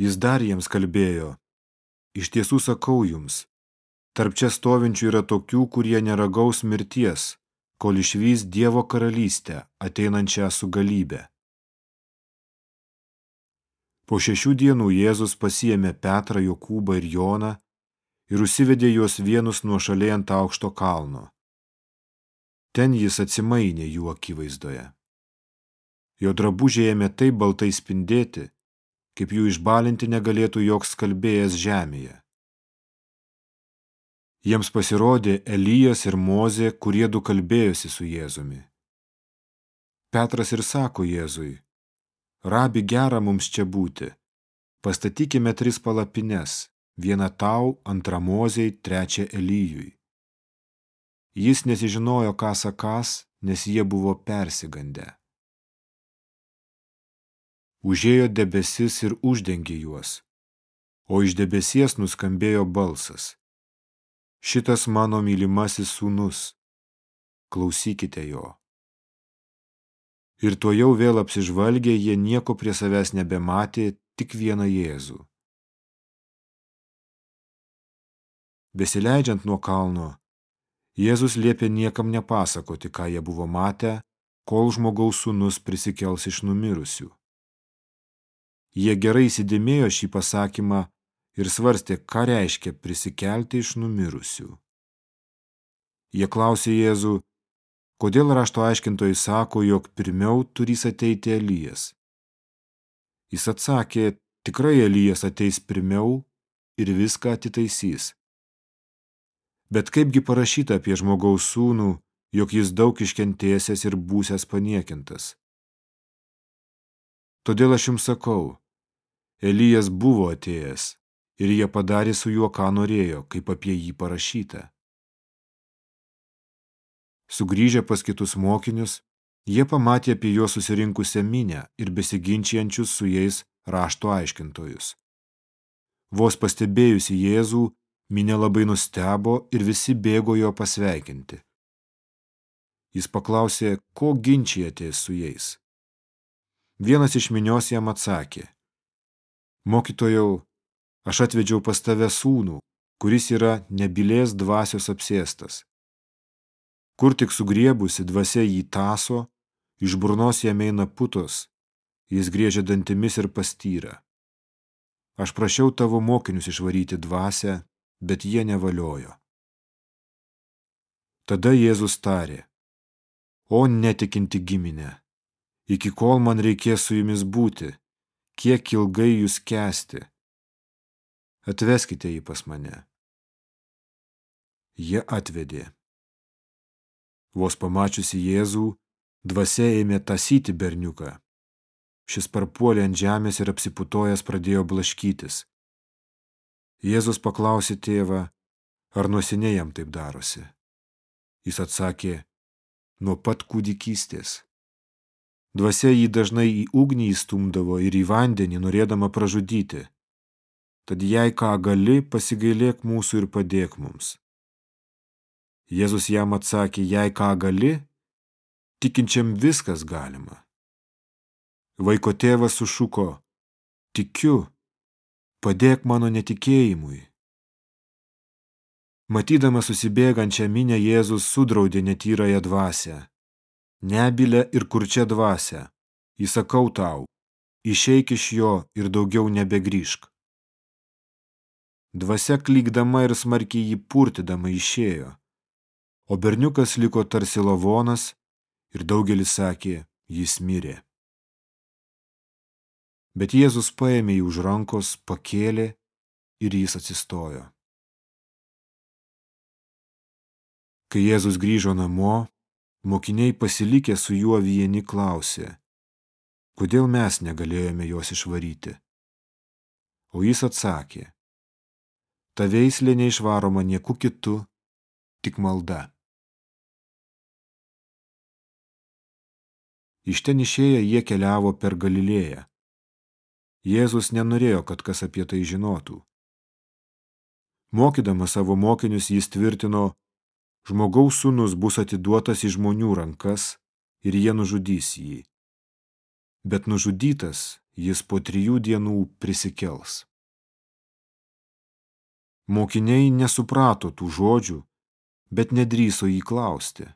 Jis dar jiems kalbėjo, iš tiesų sakau jums, tarp čia stovinčių yra tokių, kurie neragaus mirties, kol išvys Dievo karalystę, ateinančią su galybė. Po šešių dienų Jėzus pasiėmė Petrą, Jokūbą ir Joną ir užsivedė juos vienus nuo šaliai ant aukšto kalno. Ten jis atsimainė jų akivaizdoje. Jo drabužiai ėmė taip baltai spindėti, kaip jų išbalinti negalėtų joks kalbėjęs žemėje. Jiems pasirodė Elijas ir Mozė, kurie du kalbėjosi su Jėzumi. Petras ir sako Jėzui, rabi gera mums čia būti, pastatykime tris palapines, vieną tau, antrą Mozei, trečią Elyjui. Jis nesižinojo, ką sakas, nes jie buvo persigandę. Užėjo debesis ir uždengė juos, o iš debesies nuskambėjo balsas. Šitas mano mylimasis sūnus, klausykite jo. Ir tuo jau vėl apsižvalgė, jie nieko prie savęs nebematė, tik vieną Jėzų. Besileidžiant nuo kalno, Jėzus liepė niekam nepasakoti, ką jie buvo matę, kol žmogaus sūnus prisikels iš numirusių. Jie gerai įsidėmėjo šį pasakymą ir svarstė, ką reiškia prisikelti iš numirusių. Jie klausė Jėzų, kodėl rašto aiškintojai sako, jog pirmiau turys ateiti Elijas. Jis atsakė, tikrai Elijas ateis pirmiau ir viską atitaisys. Bet kaipgi parašyta apie žmogaus sūnų, jog jis daug iškentėsės ir būsęs paniekintas. Todėl aš jums sakau, Elijas buvo atėjęs ir jie padarė su juo, ką norėjo, kaip apie jį parašyta. Sugrįžę pas kitus mokinius, jie pamatė apie juos susirinkusią minę ir besiginčiančius su jais rašto aiškintojus. Vos pastebėjusi Jėzų, minė labai nustebo ir visi bėgo jo pasveikinti. Jis paklausė, ko ginčijatės su jais. Vienas iš minios jam atsakė, Mokytojau, aš atvedžiau pas tave sūnų, kuris yra nebilės dvasios apsėstas. Kur tik sugriebusi dvasia jį taso, iš burnos jam eina putos, jis griežia dantimis ir pastyra. Aš prašiau tavo mokinius išvaryti dvasę, bet jie nevaliojo. Tada Jėzus tarė, o netikinti giminė, iki kol man reikės su jumis būti, kiek ilgai jūs kesti. Atveskite jį pas mane. Jie atvedė. Vos pamačiusi Jėzų, dvasia ėmė tasyti berniuką. Šis parpuolė ant žemės ir apsiputojęs pradėjo blaškytis. Jėzus paklausė tėvą, ar nuo seniai jam taip darosi. Jis atsakė, nuo pat kūdikystės. Dvasia jį dažnai į ugnį įstumdavo ir į vandenį, norėdama pražudyti. Tad jei ką gali, pasigailėk mūsų ir padėk mums. Jėzus jam atsakė, jei ką gali, tikinčiam viskas galima. Vaiko tėvas sušuko, tikiu, padėk mano netikėjimui. Matydamas susibėgančią minę, Jėzus sudraudė netyrąją dvasę nebilę ir kurčią dvasę. Įsakau tau, išeik iš jo ir daugiau nebegrįžk. Dvasia klykdama ir smarkiai jį purtidama išėjo, o berniukas liko tarsi lavonas ir daugelis sakė, jis mirė. Bet Jėzus paėmė jį už rankos, pakėlė ir jis atsistojo. Kai Jėzus grįžo namo, Mokiniai pasilikę su juo vieni klausė, kodėl mes negalėjome jos išvaryti. O jis atsakė, ta veislė neišvaroma nieku kitu, tik malda. Iš ten išėję jie keliavo per Galilėją. Jėzus nenorėjo, kad kas apie tai žinotų. Mokydamas savo mokinius jis tvirtino, žmogaus sūnus bus atiduotas į žmonių rankas ir jie nužudys jį. Bet nužudytas jis po trijų dienų prisikels. Mokiniai nesuprato tų žodžių, bet nedryso jį klausti.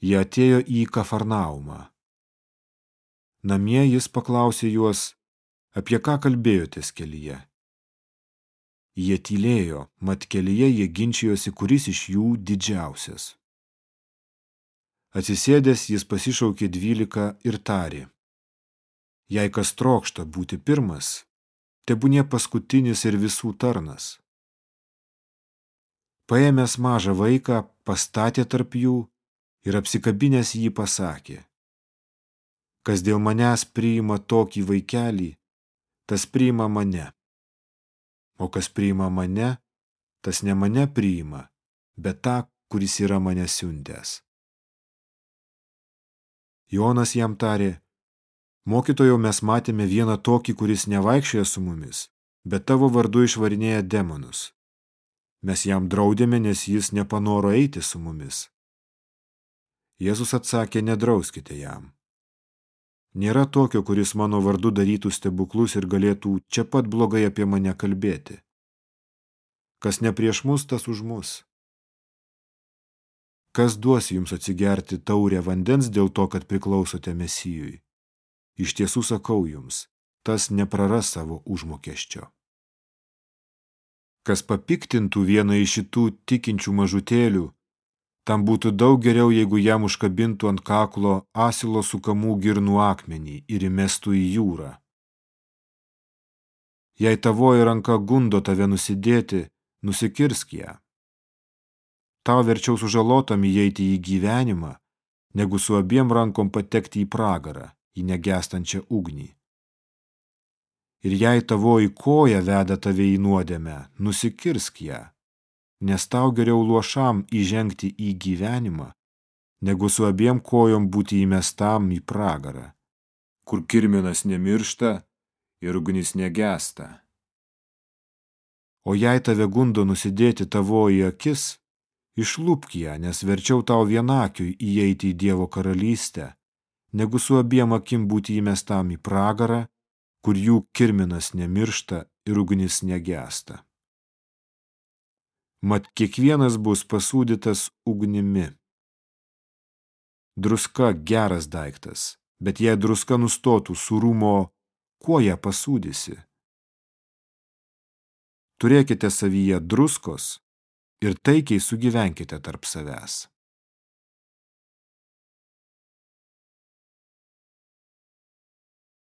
Jie atėjo į Kafarnaumą. Namie jis paklausė juos, apie ką kalbėjotės kelyje. Jie tylėjo, mat kelyje jie ginčijosi, kuris iš jų didžiausias. Atsisėdęs jis pasišaukė dvylika ir tarė. Jei kas trokšta būti pirmas, tebūnie paskutinis ir visų tarnas. Paėmęs mažą vaiką, pastatė tarp jų ir apsikabinęs jį pasakė. Kas dėl manęs priima tokį vaikelį, tas priima mane. O kas priima mane, tas ne mane priima, bet tą, kuris yra mane siuntęs. Jonas jam tarė, mokytojau mes matėme vieną tokį, kuris nevaikščioja su mumis, bet tavo vardu išvarinėja demonus. Mes jam draudėme, nes jis nepanoro eiti su mumis. Jėzus atsakė, nedrauskite jam. Nėra tokio, kuris mano vardu darytų stebuklus ir galėtų čia pat blogai apie mane kalbėti. Kas ne prieš mus, tas už mus. Kas duos jums atsigerti taurę vandens dėl to, kad priklausote mesijui? Iš tiesų sakau jums, tas nepraras savo užmokesčio. Kas papiktintų vieną iš šitų tikinčių mažutėlių, tam būtų daug geriau, jeigu jam užkabintų ant kaklo asilo sukamų girnų akmenį ir įmestų į jūrą. Jei tavoji ranka gundo tave nusidėti, nusikirsk ją. Tau verčiau sužalotam įeiti į gyvenimą, negu su abiem rankom patekti į pragarą, į negestančią ugnį. Ir jei tavoji koja veda tave į nuodėmę, nusikirsk ją, nes tau geriau luošam įžengti į gyvenimą, negu su abiem kojom būti įmestam į pragarą, kur kirminas nemiršta ir ugnis negesta. O jei tave gundo nusidėti tavoji akis, išlūpk ją, nes verčiau tau vienakiui įeiti į Dievo karalystę, negu su abiem akim būti įmestam į pragarą, kur jų kirminas nemiršta ir ugnis negesta. Mat kiekvienas bus pasūdytas ugnimi. Druska geras daiktas, bet jei druska nustotų surumo, kuo ją pasūdysi? Turėkite savyje druskos ir taikiai sugyvenkite tarp savęs.